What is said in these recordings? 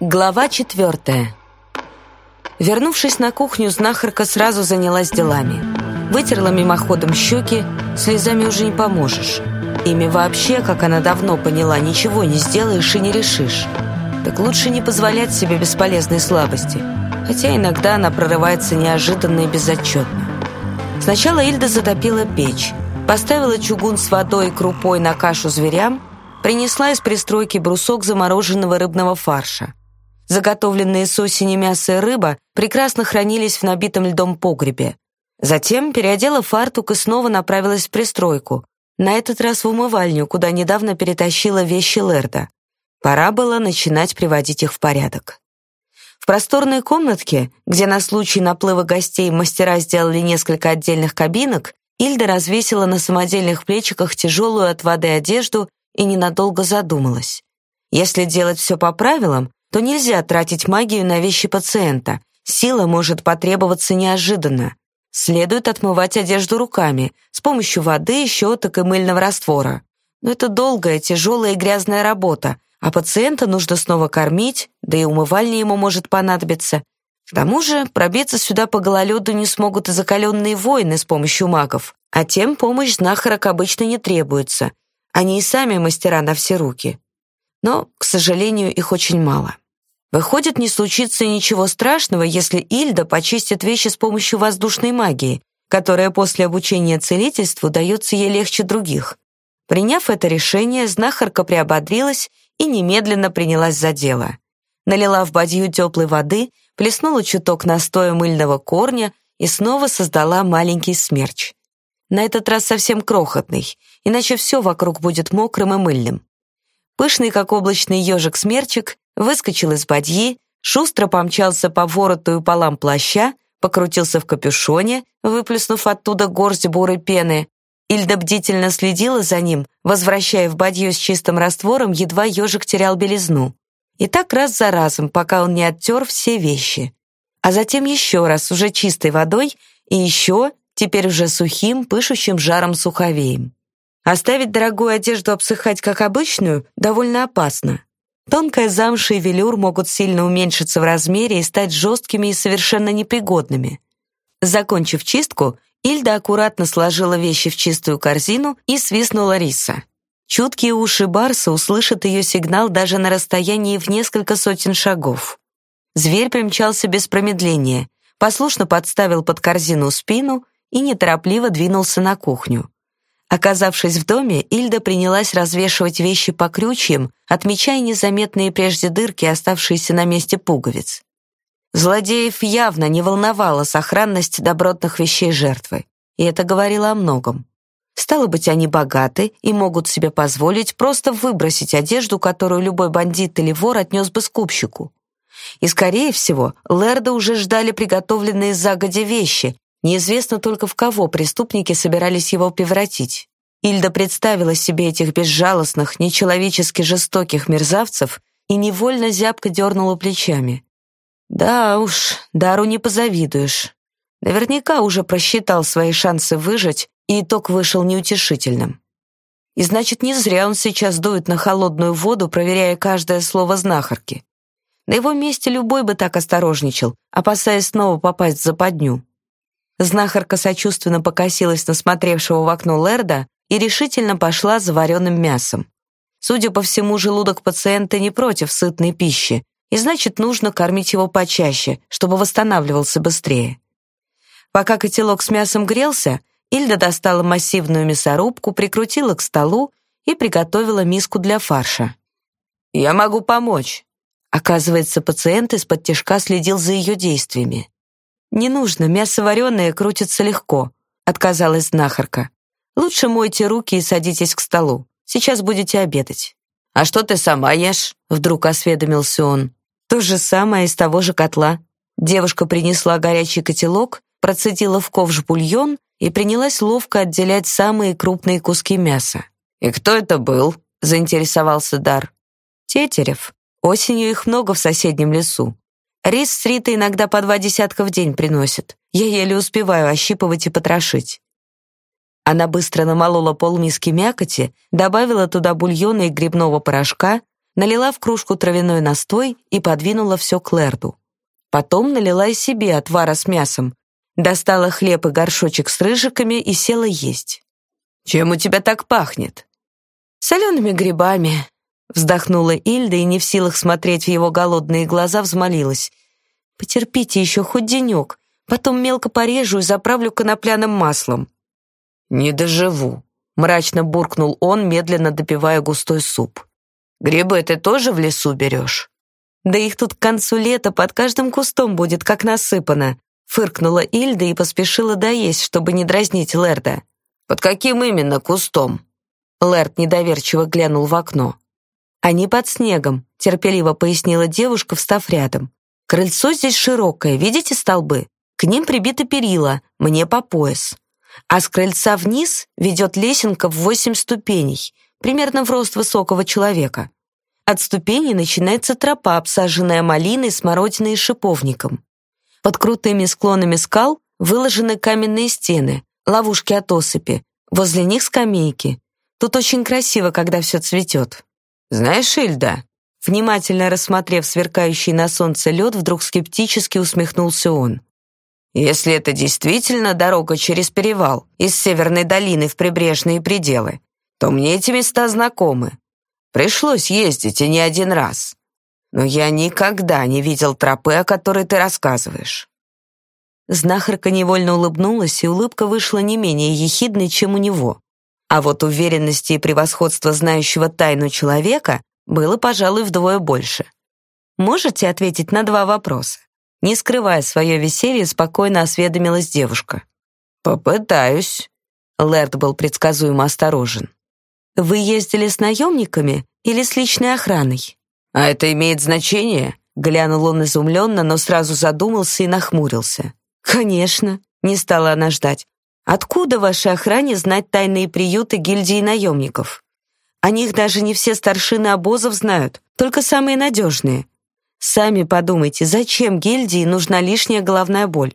Глава четвертая. Вернувшись на кухню, знахарка сразу занялась делами. Вытерла мимоходом щеки, слезами уже не поможешь. Ими вообще, как она давно поняла, ничего не сделаешь и не решишь. Так лучше не позволять себе бесполезной слабости. Хотя иногда она прорывается неожиданно и безотчетно. Сначала Ильда затопила печь, поставила чугун с водой и крупой на кашу зверям, принесла из пристройки брусок замороженного рыбного фарша. Заготовленные с осени мясо и рыба прекрасно хранились в набитом льдом погребе. Затем переодела фартук и снова направилась в пристройку, на этот раз в умывальню, куда недавно перетащила вещи Лерда. Пора было начинать приводить их в порядок. В просторной комнатке, где на случай наплыва гостей мастера сделали несколько отдельных кабинок, Ильда развесила на самодельных плечиках тяжелую от воды одежду и ненадолго задумалась. Если делать все по правилам, то нельзя тратить магию на вещи пациента. Сила может потребоваться неожиданно. Следует отмывать одежду руками с помощью воды, щеток и мыльного раствора. Но это долгая, тяжелая и грязная работа, а пациента нужно снова кормить, да и умывальня ему может понадобиться. К тому же пробиться сюда по гололеду не смогут и закаленные воины с помощью магов, а тем помощь знахарок обычно не требуется. Они и сами мастера на все руки но, к сожалению, их очень мало. Выходит, не случится ничего страшного, если Ильда почистит вещи с помощью воздушной магии, которая после обучения целительству дается ей легче других. Приняв это решение, знахарка приободрилась и немедленно принялась за дело. Налила в бадью теплой воды, плеснула чуток настоя мыльного корня и снова создала маленький смерч. На этот раз совсем крохотный, иначе все вокруг будет мокрым и мыльным. Пышный, как облачный ежик-смерчик, выскочил из бадьи, шустро помчался по вороту и полам плаща, покрутился в капюшоне, выплеснув оттуда горсть бурой пены. Ильда бдительно следила за ним, возвращая в бадью с чистым раствором, едва ежик терял белизну. И так раз за разом, пока он не оттер все вещи. А затем еще раз, уже чистой водой, и еще, теперь уже сухим, пышущим жаром суховеем. Оставить дорогую одежду обсыхать как обычную довольно опасно. Тонкая замша и велюр могут сильно уменьшиться в размере и стать жесткими и совершенно непригодными. Закончив чистку, Ильда аккуратно сложила вещи в чистую корзину и свистнула риса. Чуткие уши Барса услышат ее сигнал даже на расстоянии в несколько сотен шагов. Зверь примчался без промедления, послушно подставил под корзину спину и неторопливо двинулся на кухню. Оказавшись в доме, Ильда принялась развешивать вещи по крючьям, отмечая незаметные прежде дырки, оставшиеся на месте пуговиц. Злодеев явно не волновала сохранность добротных вещей жертвы, и это говорило о многом. Стало быть, они богаты и могут себе позволить просто выбросить одежду, которую любой бандит или вор отнес бы скупщику. И, скорее всего, Лерда уже ждали приготовленные загодя вещи, Неизвестно только в кого преступники собирались его превратить. Ильда представила себе этих безжалостных, нечеловечески жестоких мерзавцев и невольно зябко дернула плечами. Да уж, Дару не позавидуешь. Наверняка уже просчитал свои шансы выжить, и итог вышел неутешительным. И значит, не зря он сейчас дует на холодную воду, проверяя каждое слово знахарки. На его месте любой бы так осторожничал, опасаясь снова попасть в западню. Знахарка сочувственно покосилась на смотревшего в окно Лерда и решительно пошла за вареным мясом. Судя по всему, желудок пациента не против сытной пищи, и значит, нужно кормить его почаще, чтобы восстанавливался быстрее. Пока котелок с мясом грелся, Ильда достала массивную мясорубку, прикрутила к столу и приготовила миску для фарша. «Я могу помочь». Оказывается, пациент из-под тяжка следил за ее действиями. «Не нужно, мясо вареное крутится легко», — отказалась знахарка. «Лучше мойте руки и садитесь к столу. Сейчас будете обедать». «А что ты сама ешь?» — вдруг осведомился он. «То же самое из того же котла». Девушка принесла горячий котелок, процедила в ковш бульон и принялась ловко отделять самые крупные куски мяса. «И кто это был?» — заинтересовался Дар. «Тетерев. Осенью их много в соседнем лесу. Рис с Ритой иногда по два десятка в день приносят. Я еле успеваю ощипывать и потрошить. Она быстро намолола полмиски мякоти, добавила туда бульона и грибного порошка, налила в кружку травяной настой и подвинула все к Лерду. Потом налила и себе отвара с мясом, достала хлеб и горшочек с рыжиками и села есть. «Чем у тебя так пахнет?» «Солеными грибами», — вздохнула Ильда и не в силах смотреть в его голодные глаза взмолилась. «Потерпите еще хоть денек, потом мелко порежу и заправлю конопляным маслом». «Не доживу», — мрачно буркнул он, медленно допивая густой суп. «Грибы ты тоже в лесу берешь?» «Да их тут к концу лета под каждым кустом будет, как насыпано», — фыркнула Ильда и поспешила доесть, чтобы не дразнить Лерда. «Под каким именно кустом?» Лерд недоверчиво глянул в окно. «Они под снегом», — терпеливо пояснила девушка, встав рядом. «Крыльцо здесь широкое, видите столбы? К ним прибиты перила, мне по пояс. А с крыльца вниз ведет лесенка в восемь ступеней, примерно в рост высокого человека. От ступеней начинается тропа, обсаженная малиной, смородиной и шиповником. Под крутыми склонами скал выложены каменные стены, ловушки от осыпи, возле них скамейки. Тут очень красиво, когда все цветет. Знаешь, Ильда, внимательно рассмотрев сверкающий на солнце лед, вдруг скептически усмехнулся он. Если это действительно дорога через перевал из Северной долины в прибрежные пределы, то мне эти места знакомы. Пришлось ездить и не один раз. Но я никогда не видел тропы, о которой ты рассказываешь. Знахарка невольно улыбнулась, и улыбка вышла не менее ехидной, чем у него. А вот уверенности и превосходства знающего тайну человека было, пожалуй, вдвое больше. Можете ответить на два вопроса? Не скрывая свое веселье, спокойно осведомилась девушка. «Попытаюсь». Лэрд был предсказуемо осторожен. «Вы ездили с наемниками или с личной охраной?» «А это имеет значение?» Глянул он изумленно, но сразу задумался и нахмурился. «Конечно», — не стала она ждать. Откуда вашей охране знать тайные приюты гильдии наемников? О них даже не все старшины обозов знают, только самые надежные. Сами подумайте, зачем гильдии нужна лишняя головная боль?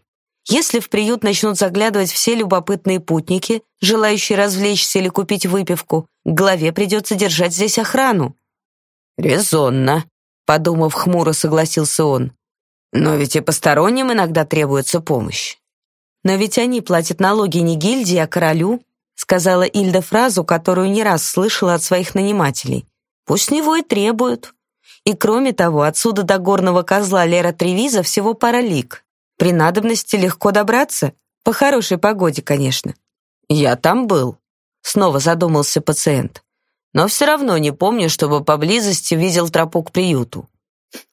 Если в приют начнут заглядывать все любопытные путники, желающие развлечься или купить выпивку, главе придется держать здесь охрану. Резонно, подумав хмуро, согласился он. Но ведь и посторонним иногда требуется помощь. «Но ведь они платят налоги не гильдии, а королю», сказала Ильда фразу, которую не раз слышала от своих нанимателей. «Пусть него и требуют». И кроме того, отсюда до горного козла Лера Тревиза всего пара лиг. При надобности легко добраться, по хорошей погоде, конечно. «Я там был», — снова задумался пациент. «Но все равно не помню, чтобы поблизости видел тропу к приюту».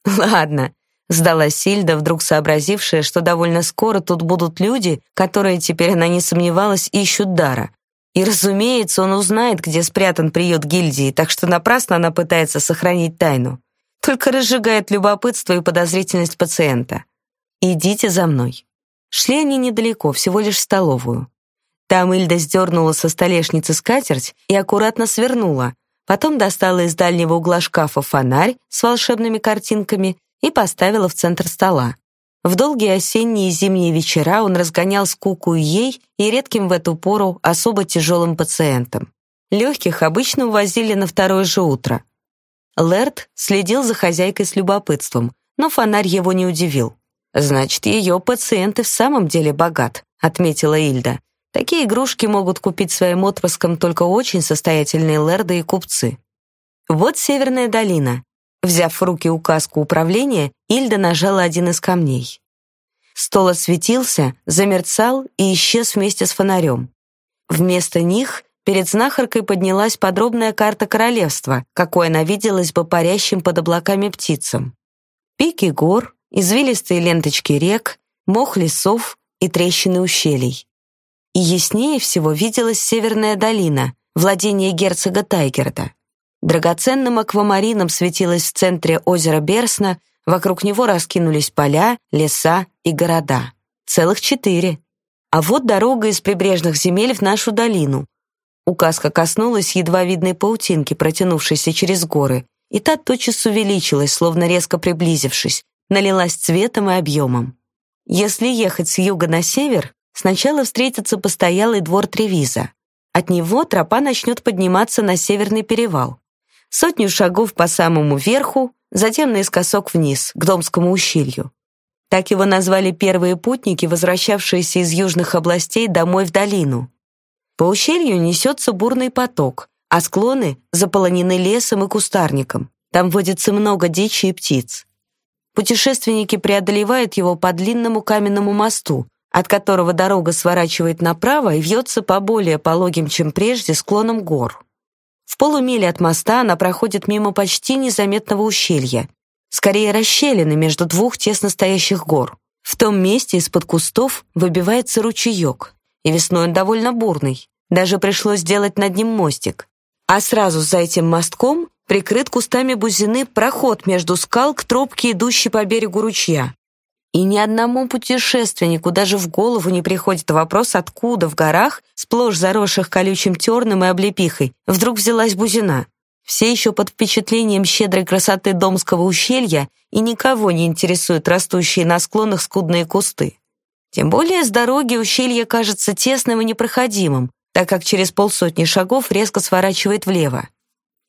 «Ладно, Сдалась Сильда, вдруг сообразившая, что довольно скоро тут будут люди, которые, теперь она не сомневалась, ищут дара. И, разумеется, он узнает, где спрятан приют гильдии, так что напрасно она пытается сохранить тайну. Только разжигает любопытство и подозрительность пациента. «Идите за мной». Шли они недалеко, всего лишь в столовую. Там Ильда сдернула со столешницы скатерть и аккуратно свернула, потом достала из дальнего угла шкафа фонарь с волшебными картинками и поставила в центр стола. В долгие осенние и зимние вечера он разгонял скуку ей и редким в эту пору особо тяжелым пациентам. Легких обычно увозили на второе же утро. Лэрд следил за хозяйкой с любопытством, но фонарь его не удивил. «Значит, ее пациент и в самом деле богат», — отметила Ильда. «Такие игрушки могут купить своим отпрыскам только очень состоятельные лэрды и купцы». Вот Северная долина, Взяв в руки указку управления, Ильда нажала один из камней. Стол осветился, замерцал и исчез вместе с фонарем. Вместо них перед знахаркой поднялась подробная карта королевства, какой она виделась бы парящим под облаками птицам. Пики гор, извилистые ленточки рек, мох лесов и трещины ущелий. И яснее всего виделась Северная долина, владение герцога Тайгерда. Драгоценным аквамарином светилось в центре озера Берсна, вокруг него раскинулись поля, леса и города. Целых четыре. А вот дорога из прибрежных земель в нашу долину. Указка коснулась едва видной паутинки, протянувшейся через горы, и та тотчас увеличилась, словно резко приблизившись, налилась цветом и объемом. Если ехать с юга на север, сначала встретится постоялый двор Тревиза. От него тропа начнет подниматься на северный перевал. Сотню шагов по самому верху, затем наискосок вниз, к Домскому ущелью. Так его назвали первые путники, возвращавшиеся из южных областей домой в долину. По ущелью несется бурный поток, а склоны заполонены лесом и кустарником. Там водится много дичи и птиц. Путешественники преодолевают его по длинному каменному мосту, от которого дорога сворачивает направо и вьется по более пологим, чем прежде, склонам гор. В полумиле от моста она проходит мимо почти незаметного ущелья, скорее расщелины между двух тесно стоящих гор. В том месте из-под кустов выбивается ручеек, и весной он довольно бурный. Даже пришлось сделать над ним мостик. А сразу за этим мостком прикрыт кустами бузины проход между скал к тропке, идущей по берегу ручья. И ни одному путешественнику даже в голову не приходит вопрос, откуда в горах, сплошь заросших колючим терном и облепихой, вдруг взялась бузина. Все еще под впечатлением щедрой красоты Домского ущелья и никого не интересуют растущие на склонах скудные кусты. Тем более с дороги ущелье кажется тесным и непроходимым, так как через полсотни шагов резко сворачивает влево.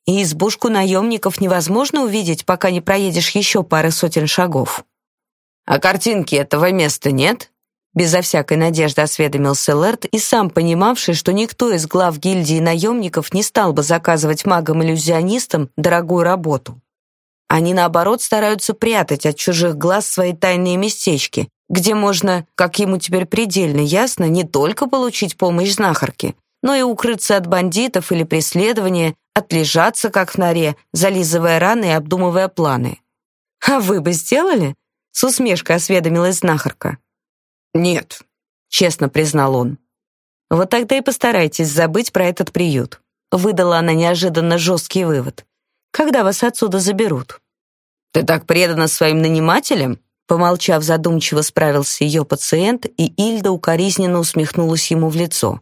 И избушку наемников невозможно увидеть, пока не проедешь еще пары сотен шагов. «А картинки этого места нет?» Безо всякой надежды осведомился Лэрд и сам понимавший, что никто из глав гильдии наемников не стал бы заказывать магам-иллюзионистам дорогую работу. Они, наоборот, стараются прятать от чужих глаз свои тайные местечки, где можно, как ему теперь предельно ясно, не только получить помощь знахарки, но и укрыться от бандитов или преследования, отлежаться, как в норе, зализывая раны и обдумывая планы. «А вы бы сделали?» — с усмешкой осведомилась знахарка. «Нет», — честно признал он. «Вот тогда и постарайтесь забыть про этот приют», — выдала она неожиданно жесткий вывод. «Когда вас отсюда заберут?» «Ты так предана своим нанимателям?» Помолчав задумчиво, справился ее пациент, и Ильда укоризненно усмехнулась ему в лицо.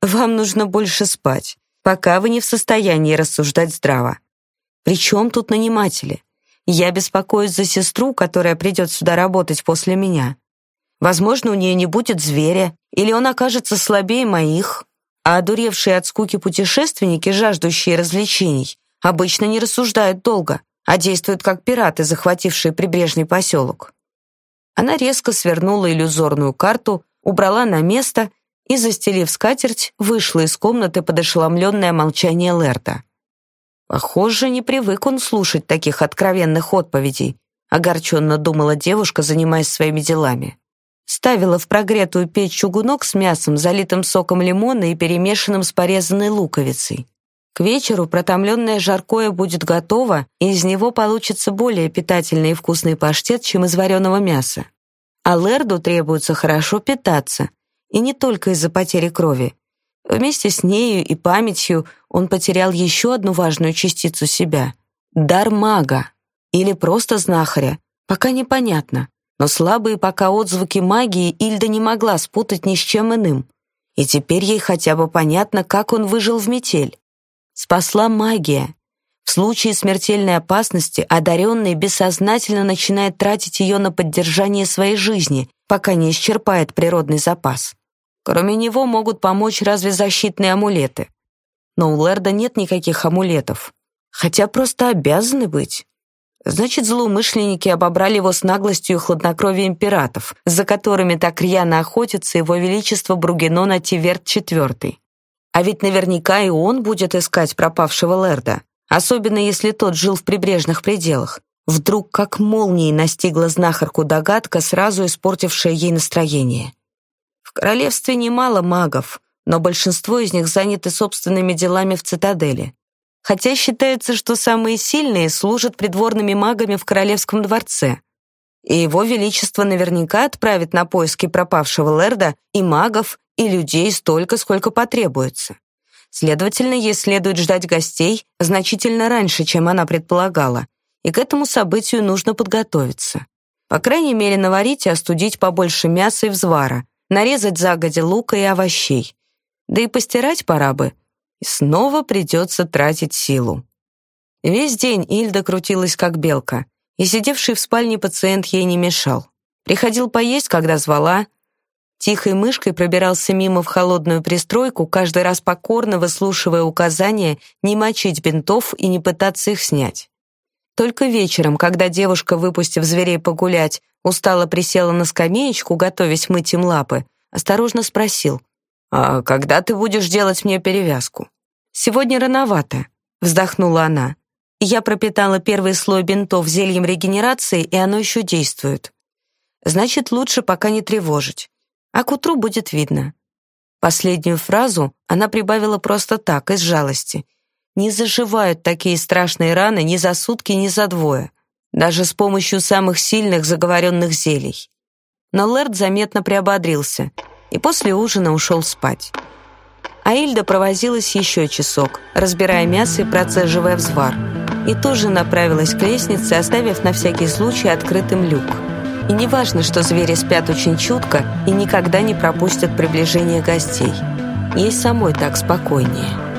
«Вам нужно больше спать, пока вы не в состоянии рассуждать здраво. Причем тут наниматели? Я беспокоюсь за сестру, которая придет сюда работать после меня. Возможно, у нее не будет зверя, или он окажется слабее моих. А одуревшие от скуки путешественники, жаждущие развлечений, обычно не рассуждают долго, а действуют как пираты, захватившие прибрежный поселок. Она резко свернула иллюзорную карту, убрала на место и, застелив скатерть, вышла из комнаты под ошеломленное молчание Лерта. Похоже, не привык он слушать таких откровенных отповедей, огорченно думала девушка, занимаясь своими делами. Ставила в прогретую печь чугунок с мясом, залитым соком лимона и перемешанным с порезанной луковицей. К вечеру протомленное жаркое будет готово, и из него получится более питательный и вкусный паштет, чем из вареного мяса. А Лерду требуется хорошо питаться, и не только из-за потери крови. Вместе с нею и памятью он потерял еще одну важную частицу себя — дар мага или просто знахаря, пока непонятно но слабые пока отзвуки магии Ильда не могла спутать ни с чем иным. И теперь ей хотя бы понятно, как он выжил в метель. Спасла магия. В случае смертельной опасности одаренный бессознательно начинает тратить ее на поддержание своей жизни, пока не исчерпает природный запас. Кроме него могут помочь разве защитные амулеты. Но у Лерда нет никаких амулетов. Хотя просто обязаны быть. Значит, злоумышленники обобрали его с наглостью и хладнокровием пиратов, за которыми так рьяно охотится его величество Бругенон Ативерт IV. А ведь наверняка и он будет искать пропавшего Лерда, особенно если тот жил в прибрежных пределах. Вдруг как молнией настигла знахарку догадка, сразу испортившая ей настроение. Королевстве немало магов, но большинство из них заняты собственными делами в цитадели хотя считается, что самые сильные служат придворными магами в королевском дворце. И его величество наверняка отправит на поиски пропавшего Лерда и магов, и людей столько, сколько потребуется. Следовательно, ей следует ждать гостей значительно раньше, чем она предполагала, и к этому событию нужно подготовиться. По крайней мере, наварить и остудить побольше мяса и взвара, нарезать загодя лука и овощей. Да и постирать пора бы, и снова придется тратить силу. Весь день Ильда крутилась как белка, и сидевший в спальне пациент ей не мешал. Приходил поесть, когда звала. Тихой мышкой пробирался мимо в холодную пристройку, каждый раз покорно выслушивая указания не мочить бинтов и не пытаться их снять. Только вечером, когда девушка, выпустив зверей погулять, устало присела на скамеечку, готовясь мыть им лапы, осторожно спросил, «А когда ты будешь делать мне перевязку?» «Сегодня рановато», — вздохнула она. «Я пропитала первый слой бинтов зельем регенерации, и оно еще действует. Значит, лучше пока не тревожить. А к утру будет видно». Последнюю фразу она прибавила просто так, из жалости, не заживают такие страшные раны ни за сутки, ни за двое, даже с помощью самых сильных заговоренных зелий. Но Лэрд заметно приободрился и после ужина ушел спать. А Ильда провозилась еще часок, разбирая мясо и процеживая взвар, и тоже направилась к лестнице, оставив на всякий случай открытым люк. И не важно, что звери спят очень чутко и никогда не пропустят приближение гостей. Ей самой так спокойнее.